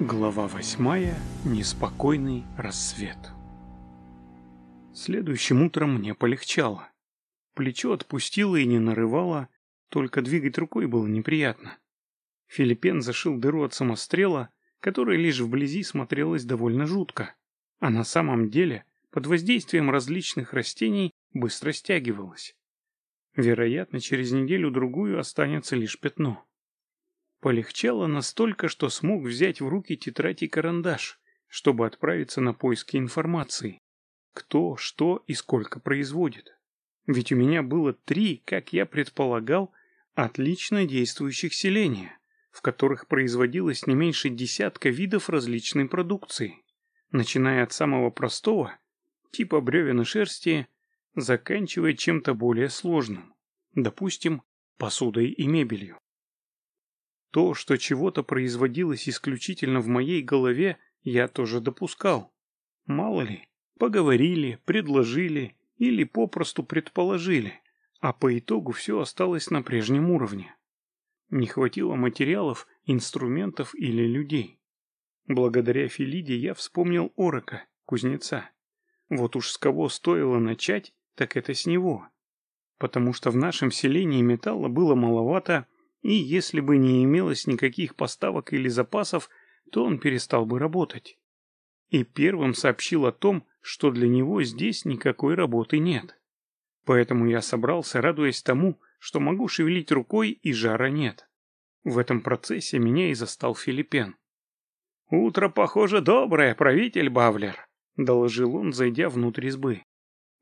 Глава восьмая. Неспокойный рассвет. Следующим утром мне полегчало. Плечо отпустило и не нарывало, только двигать рукой было неприятно. Филиппен зашил дыру от самострела, которая лишь вблизи смотрелась довольно жутко, а на самом деле под воздействием различных растений быстро стягивалась. Вероятно, через неделю-другую останется лишь пятно. Полегчало настолько, что смог взять в руки тетрадь и карандаш, чтобы отправиться на поиски информации. Кто, что и сколько производит. Ведь у меня было три, как я предполагал, отлично действующих селения, в которых производилось не меньше десятка видов различной продукции, начиная от самого простого, типа бревен и шерсти, заканчивая чем-то более сложным, допустим, посудой и мебелью. То, что чего-то производилось исключительно в моей голове, я тоже допускал. Мало ли, поговорили, предложили или попросту предположили, а по итогу все осталось на прежнем уровне. Не хватило материалов, инструментов или людей. Благодаря Филиде я вспомнил Орока, кузнеца. Вот уж с кого стоило начать, так это с него. Потому что в нашем селении металла было маловато, и если бы не имелось никаких поставок или запасов, то он перестал бы работать. И первым сообщил о том, что для него здесь никакой работы нет. Поэтому я собрался, радуясь тому, что могу шевелить рукой и жара нет. В этом процессе меня и застал Филиппен. «Утро, похоже, доброе, правитель Бавлер», — доложил он, зайдя внутрь избы.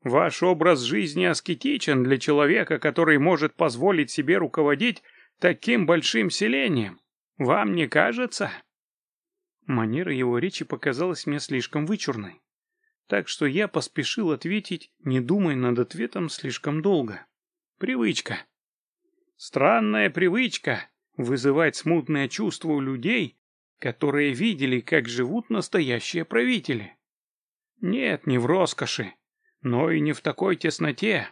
«Ваш образ жизни аскетичен для человека, который может позволить себе руководить таким большим селением. Вам не кажется?» Манера его речи показалась мне слишком вычурной. Так что я поспешил ответить, не думая над ответом слишком долго. Привычка. Странная привычка вызывать смутное чувство у людей, которые видели, как живут настоящие правители. Нет, не в роскоши, но и не в такой тесноте.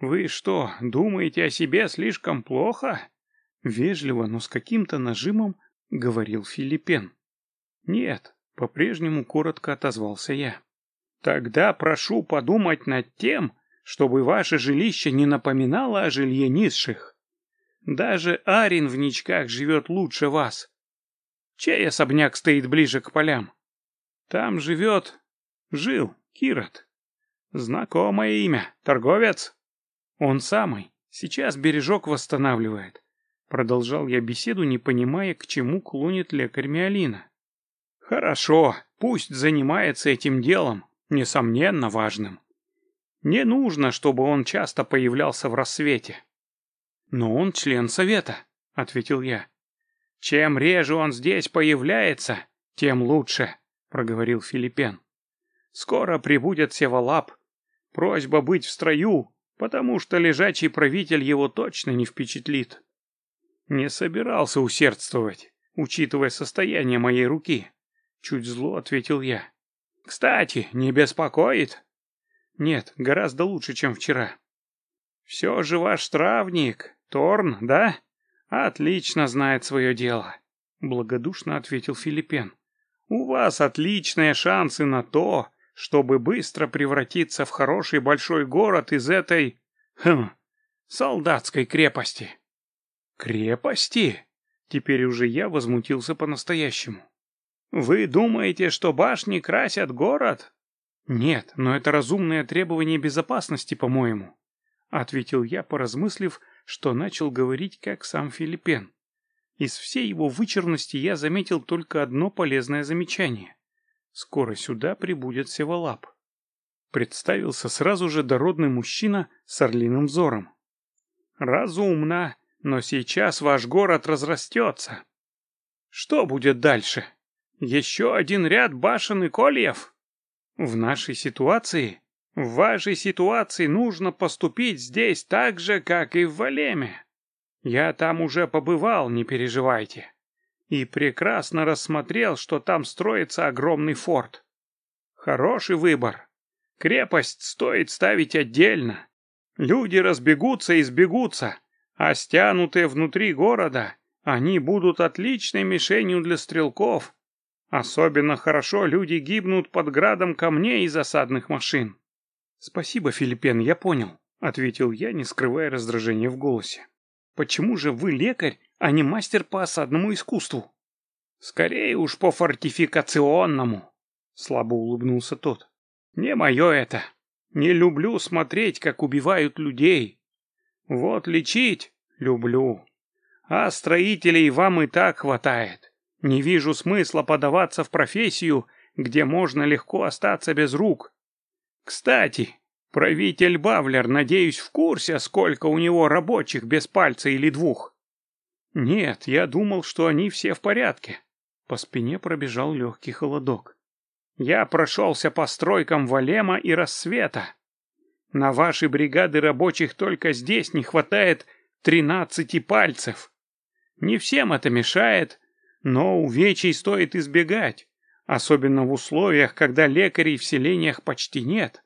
«Вы что, думаете о себе слишком плохо?» Вежливо, но с каким-то нажимом говорил Филиппен. «Нет», — по-прежнему коротко отозвался я. «Тогда прошу подумать над тем, чтобы ваше жилище не напоминало о жилье низших. Даже Арин в ничках живет лучше вас. Чей особняк стоит ближе к полям? Там живет... Жил Кирот. Знакомое имя. Торговец?» Он самый. Сейчас бережок восстанавливает. Продолжал я беседу, не понимая, к чему клонит лекарь Миолина. Хорошо, пусть занимается этим делом, несомненно важным. Не нужно, чтобы он часто появлялся в рассвете. Но он член совета, ответил я. Чем реже он здесь появляется, тем лучше, проговорил Филиппен. Скоро прибудет Севалап. Просьба быть в строю потому что лежачий правитель его точно не впечатлит. Не собирался усердствовать, учитывая состояние моей руки. Чуть зло ответил я. Кстати, не беспокоит? Нет, гораздо лучше, чем вчера. Все же ваш травник, Торн, да? Отлично знает свое дело. Благодушно ответил Филиппен. У вас отличные шансы на то, чтобы быстро превратиться в хороший большой город из этой... Хм, солдатской крепости. Крепости? Теперь уже я возмутился по-настоящему. Вы думаете, что башни красят город? Нет, но это разумное требование безопасности, по-моему. Ответил я, поразмыслив, что начал говорить как сам Филиппен. Из всей его вычурности я заметил только одно полезное замечание. Скоро сюда прибудет Севалап. Представился сразу же дородный мужчина с орлиным взором. Разумно, но сейчас ваш город разрастется. Что будет дальше? Еще один ряд башен и кольев? В нашей ситуации, в вашей ситуации нужно поступить здесь так же, как и в Валеме. Я там уже побывал, не переживайте и прекрасно рассмотрел, что там строится огромный форт. Хороший выбор. Крепость стоит ставить отдельно. Люди разбегутся и сбегутся, а стянутые внутри города, они будут отличной мишенью для стрелков, Особенно хорошо люди гибнут под градом камней и засадных машин. Спасибо, Филиппен, я понял, ответил я, не скрывая раздражения в голосе. Почему же вы лекарь, а не мастер по осадному искусству? Скорее уж по фортификационному, слабо улыбнулся тот. Не мое это. Не люблю смотреть, как убивают людей. Вот лечить люблю. А строителей вам и так хватает. Не вижу смысла подаваться в профессию, где можно легко остаться без рук. Кстати, правитель Бавлер, надеюсь, в курсе, сколько у него рабочих без пальца или двух. Нет, я думал, что они все в порядке. По спине пробежал легкий холодок. Я прошелся по стройкам Валема и Рассвета. На ваши бригады рабочих только здесь не хватает тринадцати пальцев. Не всем это мешает, но увечий стоит избегать, особенно в условиях, когда лекарей в селениях почти нет.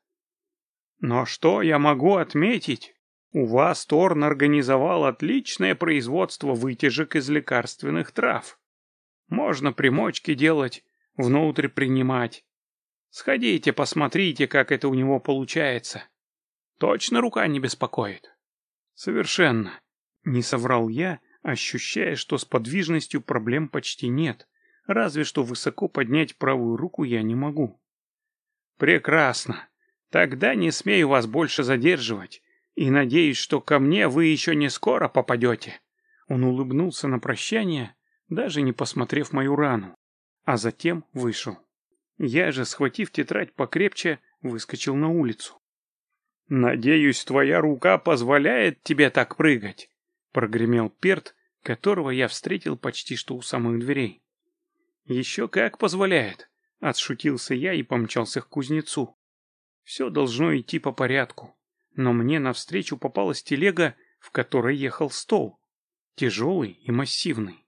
Но что я могу отметить? У вас Торн организовал отличное производство вытяжек из лекарственных трав. Можно примочки делать, внутрь принимать. Сходите, посмотрите, как это у него получается. Точно рука не беспокоит? Совершенно. Не соврал я, ощущая, что с подвижностью проблем почти нет, разве что высоко поднять правую руку я не могу. Прекрасно. Тогда не смею вас больше задерживать, и надеюсь, что ко мне вы еще не скоро попадете. Он улыбнулся на прощание, даже не посмотрев мою рану, а затем вышел. Я же, схватив тетрадь покрепче, выскочил на улицу. «Надеюсь, твоя рука позволяет тебе так прыгать?» Прогремел Перт, которого я встретил почти что у самых дверей. «Еще как позволяет!» — отшутился я и помчался к кузнецу. Все должно идти по порядку, но мне навстречу попалась телега, в которой ехал стол. Тяжелый и массивный.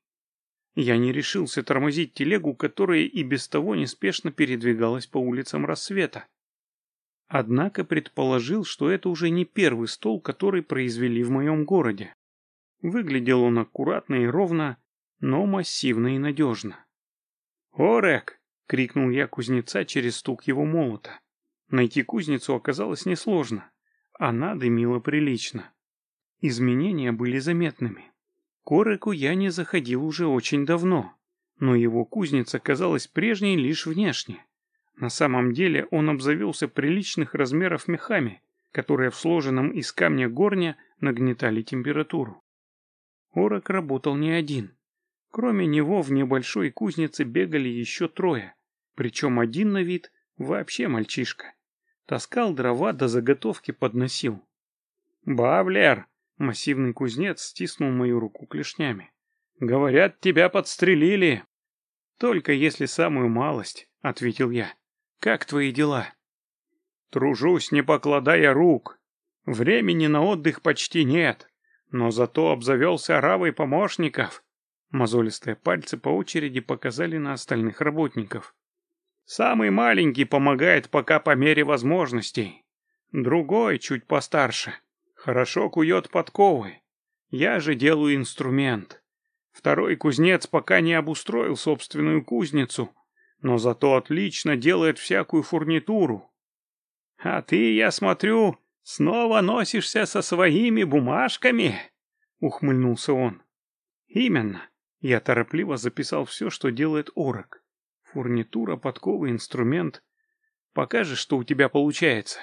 Я не решился тормозить телегу, которая и без того неспешно передвигалась по улицам рассвета. Однако предположил, что это уже не первый стол, который произвели в моем городе. Выглядел он аккуратно и ровно, но массивно и надежно. «Орек!» — крикнул я кузнеца через стук его молота. Найти кузницу оказалось несложно. Она дымила прилично. Изменения были заметными. К Ореку я не заходил уже очень давно, но его кузница казалась прежней лишь внешне. На самом деле он обзавелся приличных размеров мехами, которые в сложенном из камня горня нагнетали температуру. Орок работал не один. Кроме него в небольшой кузнице бегали еще трое, причем один на вид вообще мальчишка. Таскал дрова до заготовки подносил. «Бавлер!» — массивный кузнец стиснул мою руку клешнями. «Говорят, тебя подстрелили!» «Только если самую малость», — ответил я. «Как твои дела?» «Тружусь, не покладая рук. Времени на отдых почти нет но зато обзавелся оравой помощников. Мозолистые пальцы по очереди показали на остальных работников. Самый маленький помогает пока по мере возможностей. Другой, чуть постарше, хорошо кует подковы. Я же делаю инструмент. Второй кузнец пока не обустроил собственную кузницу, но зато отлично делает всякую фурнитуру. А ты, я смотрю, «Снова носишься со своими бумажками?» — ухмыльнулся он. «Именно». Я торопливо записал все, что делает Орок. Фурнитура, подковы, инструмент. Покажешь, что у тебя получается.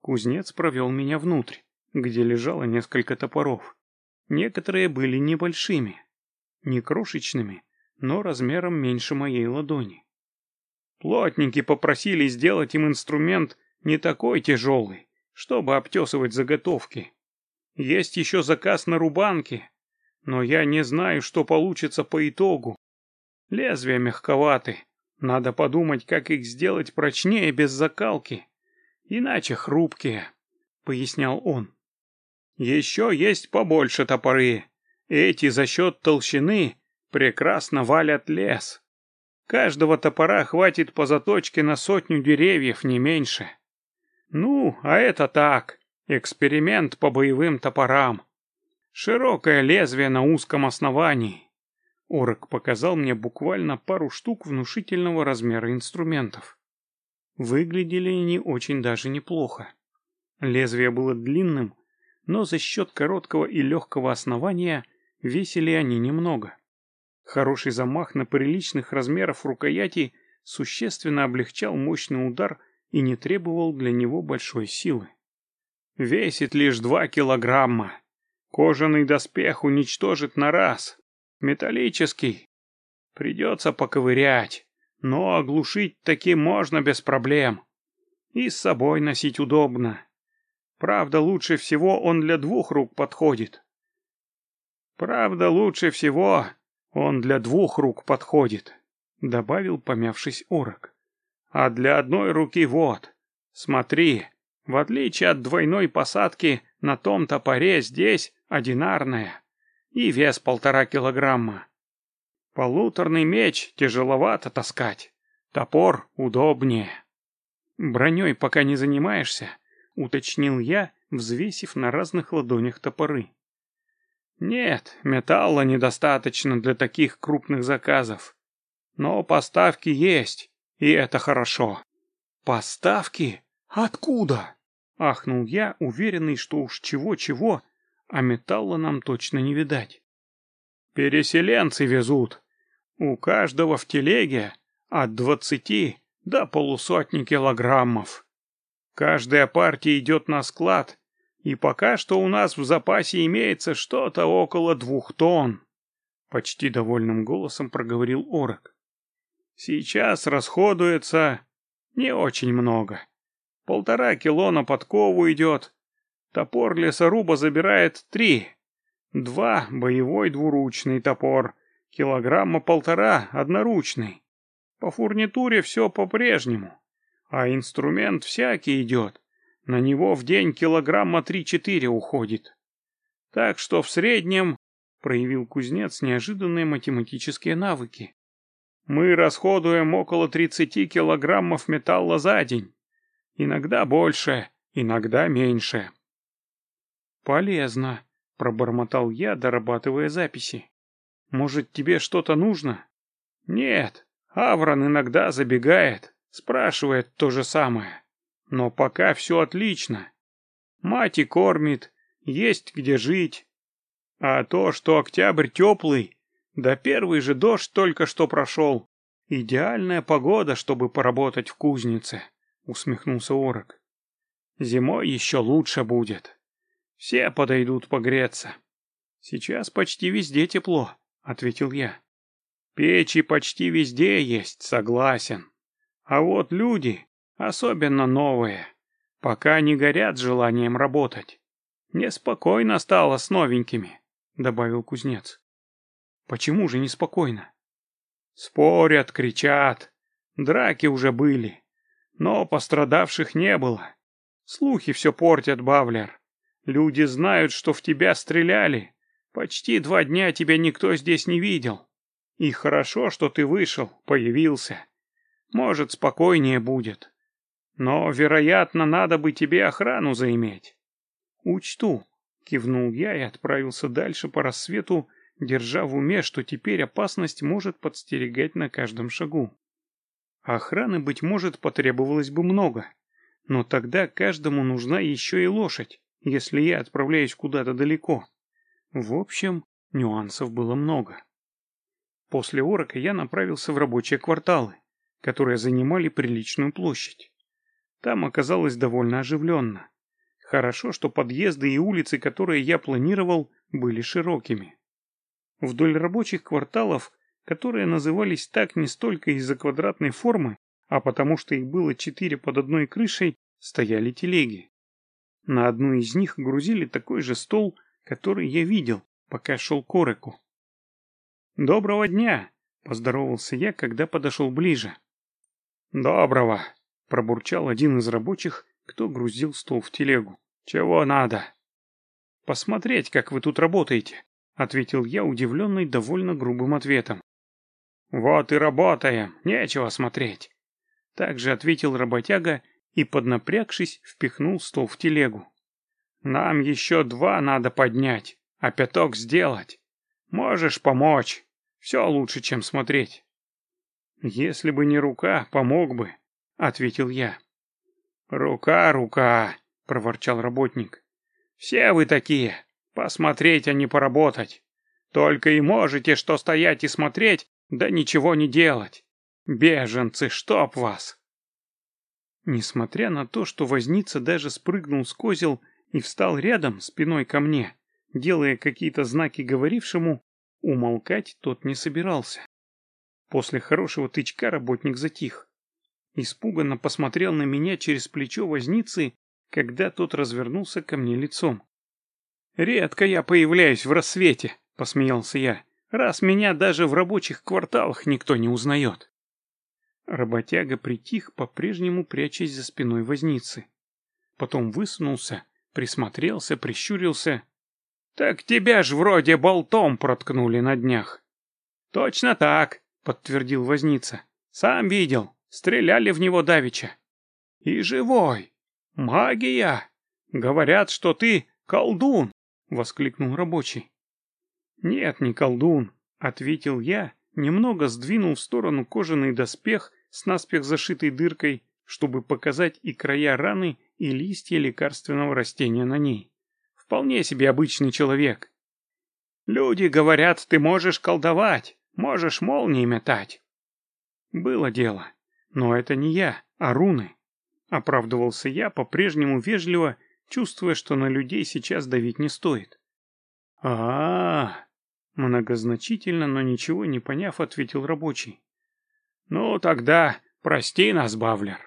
Кузнец провел меня внутрь, где лежало несколько топоров. Некоторые были небольшими, не крошечными, но размером меньше моей ладони. Плотники попросили сделать им инструмент не такой тяжелый, чтобы обтесывать заготовки. Есть еще заказ на рубанки, но я не знаю, что получится по итогу. Лезвия мягковаты, надо подумать, как их сделать прочнее без закалки, иначе хрупкие, — пояснял он. Еще есть побольше топоры, эти за счет толщины прекрасно валят лес. Каждого топора хватит по заточке на сотню деревьев, не меньше. Ну, а это так, эксперимент по боевым топорам. Широкое лезвие на узком основании. Орок показал мне буквально пару штук внушительного размера инструментов. Выглядели они очень даже неплохо. Лезвие было длинным, но за счет короткого и легкого основания весили они немного. Хороший замах на приличных размеров рукояти существенно облегчал мощный удар и не требовал для него большой силы. Весит лишь два килограмма. Кожаный доспех уничтожит на раз. Металлический. Придется поковырять, но оглушить таки можно без проблем. И с собой носить удобно. Правда, лучше всего он для двух рук подходит. Правда, лучше всего он для двух рук подходит, добавил, помявшись орок. А для одной руки вот. Смотри, в отличие от двойной посадки, на том топоре здесь одинарная и вес полтора килограмма. Полуторный меч тяжеловато таскать, топор удобнее. Броней пока не занимаешься, уточнил я, взвесив на разных ладонях топоры. Нет, металла недостаточно для таких крупных заказов. Но поставки есть, и это хорошо. Поставки? Откуда? Ахнул я, уверенный, что уж чего-чего, а металла нам точно не видать. Переселенцы везут. У каждого в телеге от двадцати до полусотни килограммов. Каждая партия идет на склад, и пока что у нас в запасе имеется что-то около двух тонн. Почти довольным голосом проговорил Орок. Сейчас расходуется не очень много. Полтора кило на подкову идет, Топор лесоруба забирает три. Два — боевой двуручный топор, килограмма полтора — одноручный. По фурнитуре все по-прежнему, а инструмент всякий идет. На него в день килограмма три-четыре уходит. Так что в среднем, — проявил кузнец неожиданные математические навыки, мы расходуем около тридцати килограммов металла за день. Иногда больше, иногда меньше. «Полезно», — пробормотал я, дорабатывая записи. «Может, тебе что-то нужно?» «Нет, Аврон иногда забегает, спрашивает то же самое. Но пока все отлично. Мать и кормит, есть где жить. А то, что октябрь теплый, да первый же дождь только что прошел. Идеальная погода, чтобы поработать в кузнице», — усмехнулся Орок. «Зимой еще лучше будет». Все подойдут погреться. Сейчас почти везде тепло, ответил я. Печи почти везде есть, согласен. А вот люди, особенно новые, пока не горят желанием работать. Неспокойно стало с новенькими, добавил кузнец. Почему же неспокойно? Спорят, кричат. Драки уже были. Но пострадавших не было. Слухи все портят, Бавлер. Люди знают, что в тебя стреляли. Почти два дня тебя никто здесь не видел. И хорошо, что ты вышел, появился. Может, спокойнее будет. Но, вероятно, надо бы тебе охрану заиметь. Учту, кивнул я и отправился дальше по рассвету, держа в уме, что теперь опасность может подстерегать на каждом шагу. Охраны, быть может, потребовалось бы много, но тогда каждому нужна еще и лошадь если я отправляюсь куда-то далеко. В общем, нюансов было много. После орока я направился в рабочие кварталы, которые занимали приличную площадь. Там оказалось довольно оживленно. Хорошо, что подъезды и улицы, которые я планировал, были широкими. Вдоль рабочих кварталов, которые назывались так не столько из-за квадратной формы, а потому что их было четыре под одной крышей, стояли телеги. На одну из них грузили такой же стол, который я видел, пока шел к Ореку. «Доброго дня!» — поздоровался я, когда подошел ближе. «Доброго!» — пробурчал один из рабочих, кто грузил стол в телегу. «Чего надо?» «Посмотреть, как вы тут работаете», — ответил я, удивленный довольно грубым ответом. «Вот и работаем, нечего смотреть», — также ответил работяга и, поднапрягшись, впихнул стол в телегу. «Нам еще два надо поднять, а пяток сделать. Можешь помочь. Все лучше, чем смотреть. Если бы не рука, помог бы, ответил я. Рука, рука, проворчал работник. Все вы такие, посмотреть, а не поработать. Только и можете что стоять и смотреть, да ничего не делать. Беженцы, чтоб вас! Несмотря на то, что возница даже спрыгнул с козел и встал рядом, спиной ко мне, делая какие-то знаки говорившему, умолкать тот не собирался. После хорошего тычка работник затих. Испуганно посмотрел на меня через плечо возницы, когда тот развернулся ко мне лицом. «Редко я появляюсь в рассвете», — посмеялся я, «раз меня даже в рабочих кварталах никто не узнает». Работяга притих, по-прежнему прячась за спиной возницы. Потом высунулся, присмотрелся, прищурился. «Так тебя ж вроде болтом проткнули на днях». «Точно так», — подтвердил возница. «Сам видел, стреляли в него давеча». «И живой! Магия! Говорят, что ты колдун!» — воскликнул рабочий. «Нет, не колдун», — ответил я, немного сдвинул в сторону кожаный доспех с наспех зашитой дыркой, чтобы показать и края раны, и листья лекарственного растения на ней. Вполне себе обычный человек. Люди говорят, ты можешь колдовать, можешь молнии метать. Было дело, но это не я, а руны. Оправдывался я по-прежнему вежливо, чувствуя, что на людей сейчас давить не стоит. а, -а, -а Многозначительно, но ничего не поняв, ответил рабочий. «Ну, тогда прости нас, Бавлер».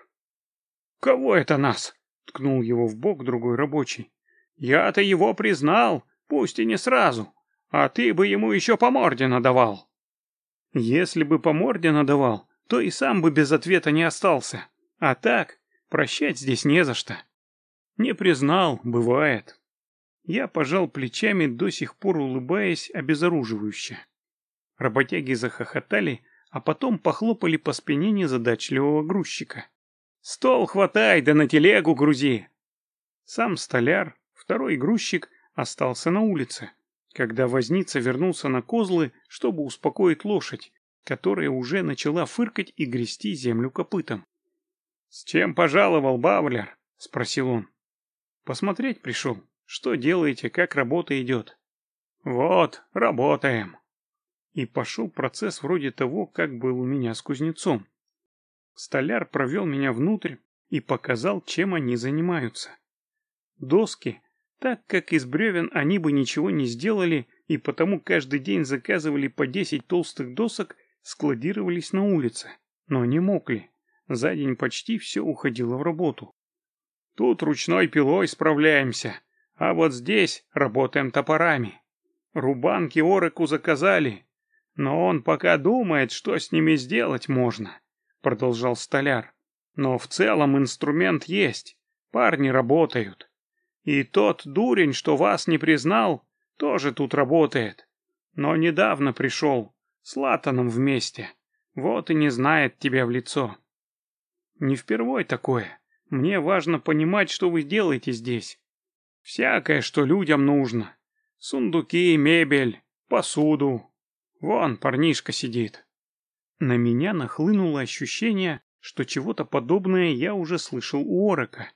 «Кого это нас?» — ткнул его в бок другой рабочий. «Я-то его признал, пусть и не сразу, а ты бы ему еще по морде надавал». «Если бы по морде надавал, то и сам бы без ответа не остался. А так, прощать здесь не за что». «Не признал, бывает». Я пожал плечами, до сих пор улыбаясь обезоруживающе. Работяги захохотали, а потом похлопали по спине незадачливого грузчика. «Стол хватай, да на телегу грузи!» Сам столяр, второй грузчик, остался на улице, когда возница вернулся на козлы, чтобы успокоить лошадь, которая уже начала фыркать и грести землю копытом. «С чем пожаловал, Бавлер?» — спросил он. «Посмотреть пришел». Что делаете, как работа идет? Вот, работаем. И пошел процесс вроде того, как был у меня с кузнецом. Столяр провел меня внутрь и показал, чем они занимаются. Доски, так как из бревен они бы ничего не сделали, и потому каждый день заказывали по десять толстых досок, складировались на улице, но не мокли. За день почти все уходило в работу. Тут ручной пилой справляемся, а вот здесь работаем топорами. Рубанки Ореку заказали, но он пока думает, что с ними сделать можно, продолжал столяр. Но в целом инструмент есть, парни работают. И тот дурень, что вас не признал, тоже тут работает. Но недавно пришел, с Латаном вместе. Вот и не знает тебя в лицо. Не впервой такое. Мне важно понимать, что вы делаете здесь. Всякое, что людям нужно. Сундуки, мебель, посуду. Вон парнишка сидит. На меня нахлынуло ощущение, что чего-то подобное я уже слышал у Орока.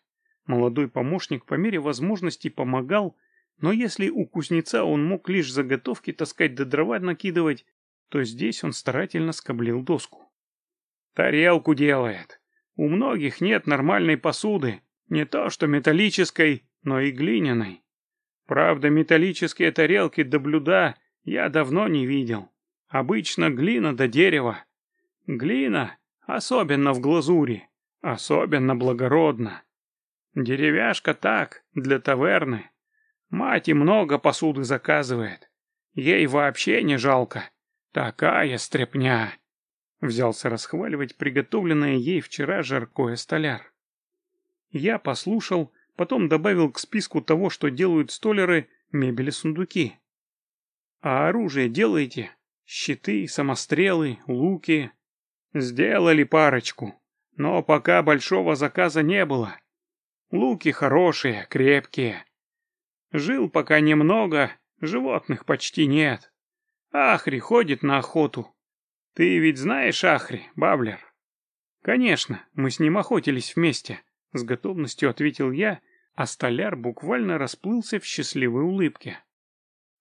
Молодой помощник по мере возможности помогал, но если у кузнеца он мог лишь заготовки таскать да дрова накидывать, то здесь он старательно скоблил доску. Тарелку делает. У многих нет нормальной посуды, не то что металлической, но и глиняной. Правда, металлические тарелки до блюда я давно не видел. Обычно глина до дерева. Глина, особенно в глазури, особенно благородна. Деревяшка так, для таверны. Мать и много посуды заказывает. Ей вообще не жалко. Такая стряпня. Взялся расхваливать приготовленное ей вчера жаркое столяр. Я послушал, Потом добавил к списку того, что делают столеры, мебели сундуки. А оружие делаете? Щиты, самострелы, луки. Сделали парочку, но пока большого заказа не было. Луки хорошие, крепкие. Жил пока немного, животных почти нет. Ахри ходит на охоту. Ты ведь знаешь Ахри, Баблер? Конечно, мы с ним охотились вместе, с готовностью ответил я, а столяр буквально расплылся в счастливой улыбке.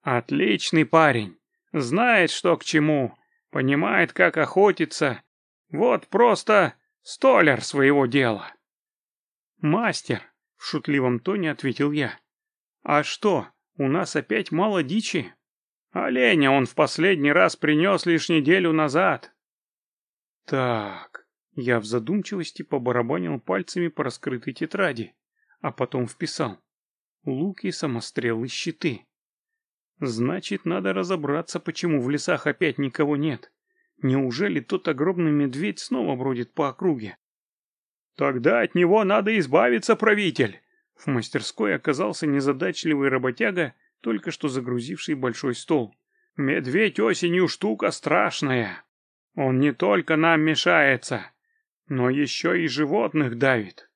Отличный парень. Знает, что к чему. Понимает, как охотиться. Вот просто столяр своего дела. Мастер, в шутливом тоне ответил я. А что, у нас опять мало дичи? Оленя он в последний раз принес лишь неделю назад. Так, я в задумчивости побарабанил пальцами по раскрытой тетради, а потом вписал. Луки, самострелы, щиты. Значит, надо разобраться, почему в лесах опять никого нет. Неужели тот огромный медведь снова бродит по округе? Тогда от него надо избавиться, правитель. В мастерской оказался незадачливый работяга, только что загрузивший большой стол. Медведь осенью штука страшная. Он не только нам мешается, но еще и животных давит.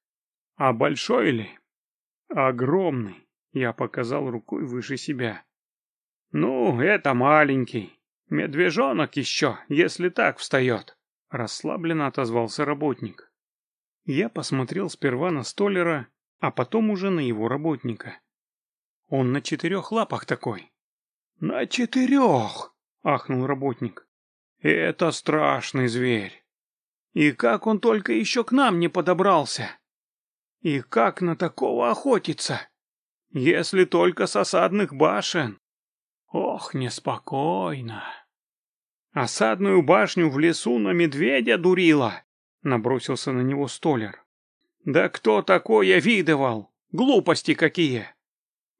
А большой ли? Огромный. Я показал рукой выше себя. «Ну, это маленький. Медвежонок еще, если так встает», — расслабленно отозвался работник. Я посмотрел сперва на столера, а потом уже на его работника. Он на четырех лапах такой. «На четырех!» — ахнул работник. «Это страшный зверь. И как он только еще к нам не подобрался? И как на такого охотиться? Если только с осадных башен. Ох, неспокойно. Осадную башню в лесу на медведя дурила, набросился на него столер. Да кто такое видывал? Глупости какие!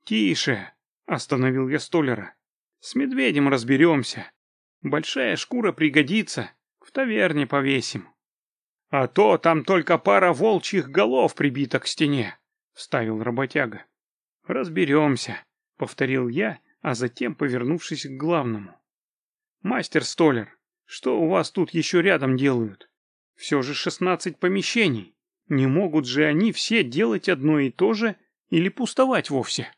Тише, остановил я столера. С медведем разберемся. Большая шкура пригодится, в таверне повесим. А то там только пара волчьих голов прибита к стене, вставил работяга. Разберемся, повторил я, а затем повернувшись к главному. «Мастер Столер, что у вас тут еще рядом делают? Все же шестнадцать помещений. Не могут же они все делать одно и то же или пустовать вовсе?»